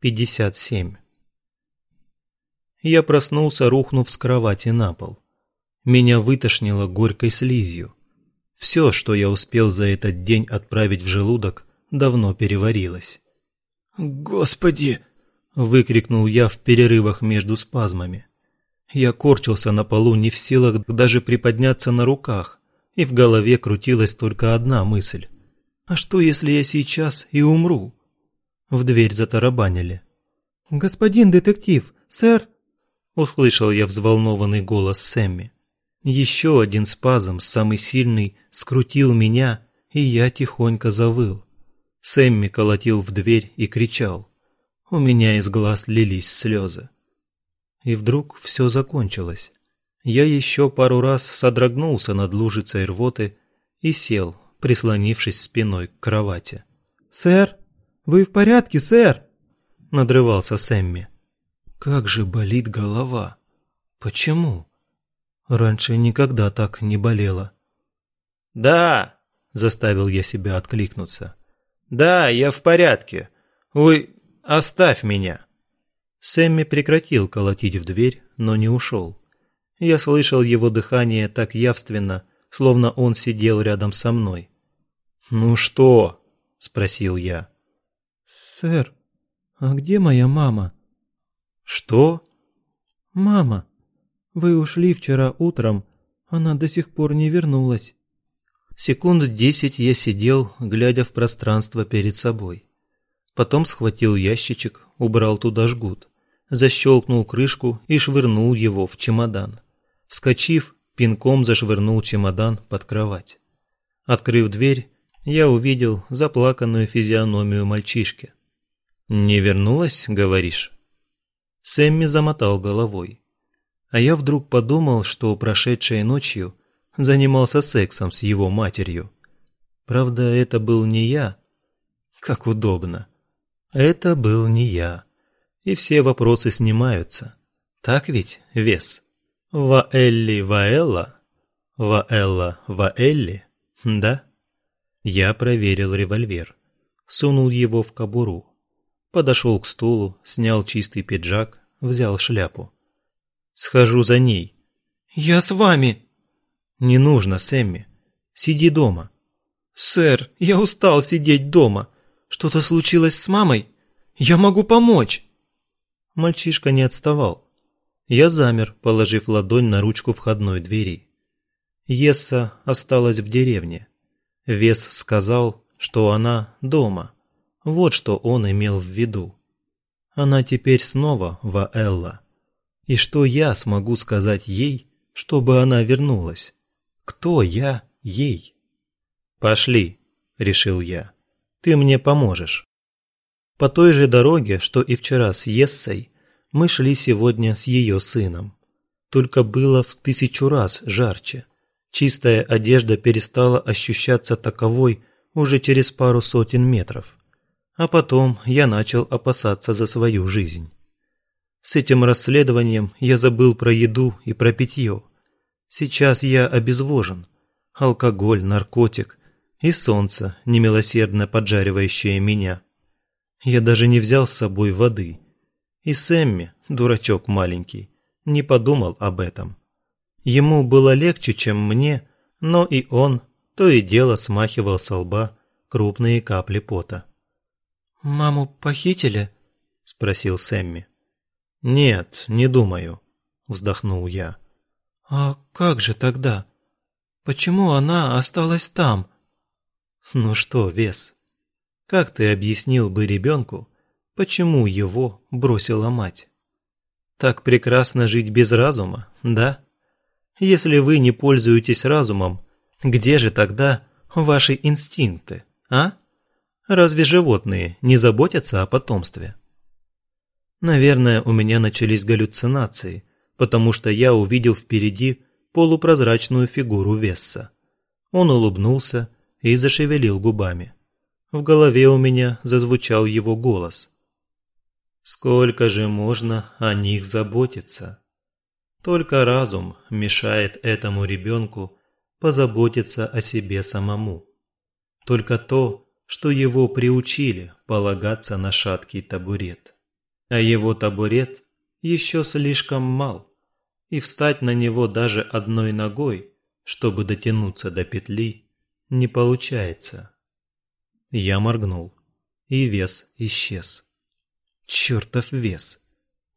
57. Я проснулся, рухнув с кровати на пол. Меня вытошнило горькой слизью. Все, что я успел за этот день отправить в желудок, давно переварилось. «Господи!» – выкрикнул я в перерывах между спазмами. Я корчился на полу, не в силах даже приподняться на руках, и в голове крутилась только одна мысль. «А что, если я сейчас и умру?» В дверь затарабанили. «Господин детектив, сэр!» Услышал я взволнованный голос Сэмми. Еще один спазм, самый сильный, скрутил меня, и я тихонько завыл. Сэмми колотил в дверь и кричал. У меня из глаз лились слезы. И вдруг все закончилось. Я еще пару раз содрогнулся над лужицей рвоты и сел, прислонившись спиной к кровати. «Сэр!» Вы в порядке, сэр?» – надрывался Сэмми. «Как же болит голова! Почему? Раньше никогда так не болело». «Да!» – заставил я себя откликнуться. «Да, я в порядке. Вы оставь меня!» Сэмми прекратил колотить в дверь, но не ушел. Я слышал его дыхание так явственно, словно он сидел рядом со мной. «Ну что?» – спросил я. «Сэр, а где моя мама?» «Что?» «Мама. Вы ушли вчера утром. Она до сих пор не вернулась». Секунд десять я сидел, глядя в пространство перед собой. Потом схватил ящичек, убрал туда жгут, защелкнул крышку и швырнул его в чемодан. Вскочив, пинком зашвырнул чемодан под кровать. Открыв дверь, я увидел заплаканную физиономию мальчишки. «Не вернулась, говоришь?» Сэмми замотал головой. А я вдруг подумал, что прошедшей ночью занимался сексом с его матерью. Правда, это был не я. Как удобно. Это был не я. И все вопросы снимаются. Так ведь, Вес? Ваэлли Ваэлла? Ваэлла Ваэлли? Да? Я проверил револьвер. Сунул его в кобуру подошел к стулу, снял чистый пиджак, взял шляпу. Схожу за ней. Я с вами. Не нужно, Сэмми. Сиди дома. Сэр, я устал сидеть дома. Что-то случилось с мамой? Я могу помочь. Мальчишка не отставал. Я замер, положив ладонь на ручку входной двери. Есса осталась в деревне. Вес сказал, что она дома. Вот что он имел в виду. Она теперь снова Ваэлла. И что я смогу сказать ей, чтобы она вернулась? Кто я ей? Пошли, решил я. Ты мне поможешь. По той же дороге, что и вчера с Ессой, мы шли сегодня с ее сыном. Только было в тысячу раз жарче. Чистая одежда перестала ощущаться таковой уже через пару сотен метров. А потом я начал опасаться за свою жизнь. С этим расследованием я забыл про еду и про питье. Сейчас я обезвожен. Алкоголь, наркотик и солнце, немилосердно поджаривающее меня. Я даже не взял с собой воды. И Сэмми, дурачок маленький, не подумал об этом. Ему было легче, чем мне, но и он то и дело смахивал со лба крупные капли пота. «Маму похитили?» – спросил Сэмми. «Нет, не думаю», – вздохнул я. «А как же тогда? Почему она осталась там?» «Ну что, Вес, как ты объяснил бы ребенку, почему его бросила мать? Так прекрасно жить без разума, да? Если вы не пользуетесь разумом, где же тогда ваши инстинкты, а?» Разве животные не заботятся о потомстве? Наверное, у меня начались галлюцинации, потому что я увидел впереди полупрозрачную фигуру Весса. Он улыбнулся и зашевелил губами. В голове у меня зазвучал его голос. «Сколько же можно о них заботиться? Только разум мешает этому ребенку позаботиться о себе самому. Только то, что его приучили полагаться на шаткий табурет. а его табурет еще слишком мал, и встать на него даже одной ногой, чтобы дотянуться до петли, не получается. Я моргнул, и вес исчез. Чертов вес!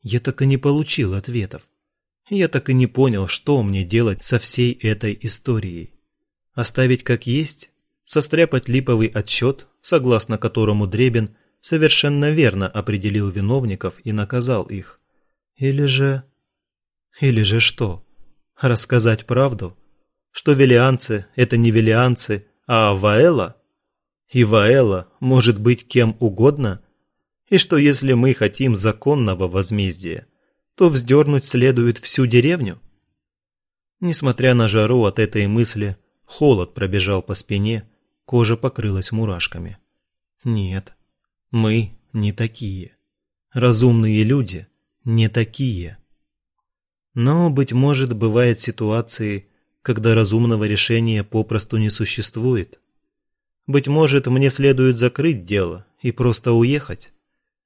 Я так и не получил ответов. Я так и не понял, что мне делать со всей этой историей. Оставить как есть? Состряпать липовый отчет, согласно которому Дребин совершенно верно определил виновников и наказал их? Или же... Или же что? Рассказать правду? Что велианцы – это не велианцы, а Ваэла? И Ваэла может быть кем угодно? И что если мы хотим законного возмездия, то вздернуть следует всю деревню? Несмотря на жару от этой мысли, холод пробежал по спине, кожа покрылась мурашками. Нет, мы не такие. Разумные люди не такие. Но, быть может, бывают ситуации, когда разумного решения попросту не существует. Быть может, мне следует закрыть дело и просто уехать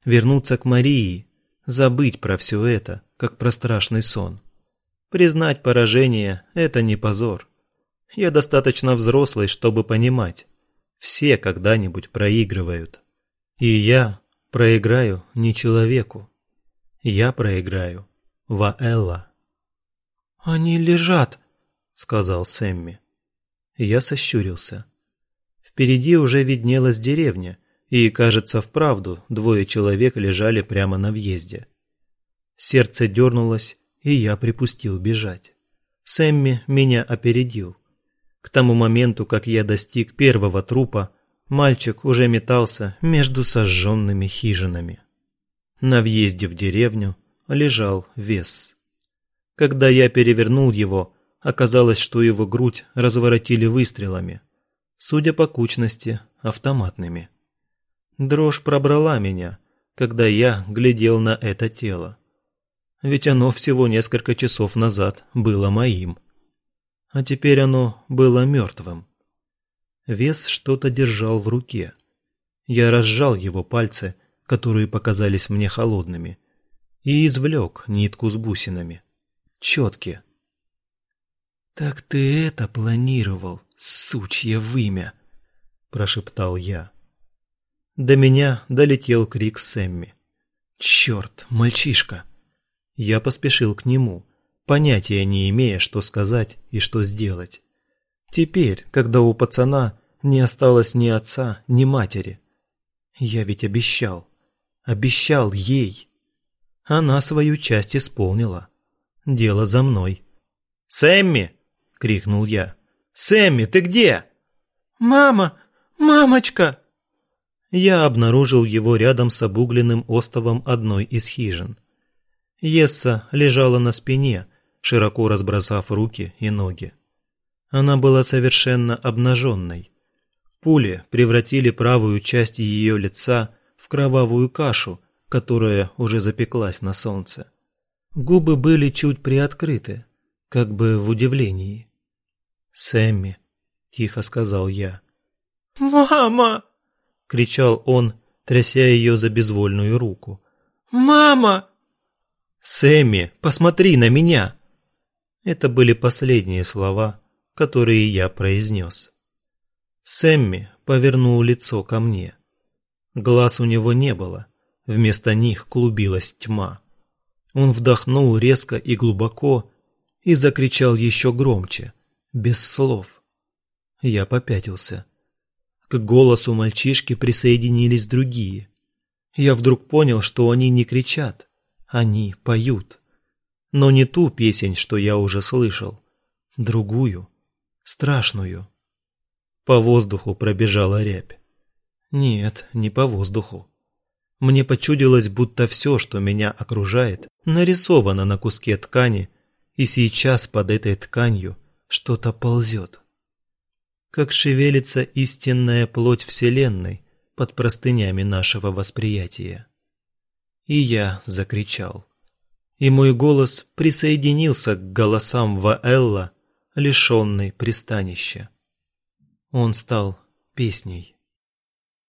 вернуться к Марии, забыть про все это, как про страшный сон. Признать поражение – это не позор. Я достаточно взрослый, чтобы понимать. Все когда-нибудь проигрывают. И я проиграю не человеку. Я проиграю Ваэлла. «Они лежат», — сказал Сэмми. Я сощурился. Впереди уже виднелась деревня, и, кажется, вправду двое человек лежали прямо на въезде. Сердце дернулось, и я припустил бежать. Сэмми меня опередил. К тому моменту, как я достиг первого трупа, мальчик уже метался между сожженными хижинами. На въезде в деревню лежал вес. Когда я перевернул его, оказалось, что его грудь разворотили выстрелами, судя по кучности, автоматными. Дрожь пробрала меня, когда я глядел на это тело. Ведь оно всего несколько часов назад было моим. А теперь оно было мертвым. Вес что-то держал в руке. Я разжал его пальцы, которые показались мне холодными, и извлек нитку с бусинами. Четки. «Так ты это планировал, сучье вымя!» – прошептал я. До меня долетел крик Сэмми. «Черт, мальчишка!» Я поспешил к нему, понятия не имея, что сказать и что сделать. Теперь, когда у пацана не осталось ни отца, ни матери. Я ведь обещал. Обещал ей. Она свою часть исполнила. Дело за мной. «Сэмми!» — крикнул я. «Сэмми, ты где?» «Мама! Мамочка!» я обнаружил его рядом с обугленным остовом одной из хижин. Есса лежала на спине, широко разбросав руки и ноги. Она была совершенно обнаженной. Пули превратили правую часть ее лица в кровавую кашу, которая уже запеклась на солнце. Губы были чуть приоткрыты, как бы в удивлении. «Сэмми», — тихо сказал я. «Мама!» — кричал он, тряся ее за безвольную руку. «Мама!» «Сэмми, посмотри на меня!» Это были последние слова, которые я произнес. Сэмми повернул лицо ко мне. Глаз у него не было, вместо них клубилась тьма. Он вдохнул резко и глубоко и закричал еще громче, без слов. Я попятился. К голосу мальчишки присоединились другие. Я вдруг понял, что они не кричат, они поют. Но не ту песнь, что я уже слышал, другую, страшную. По воздуху пробежала рябь. Нет, не по воздуху. Мне почудилось, будто все, что меня окружает, нарисовано на куске ткани, и сейчас под этой тканью что-то ползет как шевелится истинная плоть Вселенной под простынями нашего восприятия. И я закричал. И мой голос присоединился к голосам Ваэлла, лишенной пристанища. Он стал песней.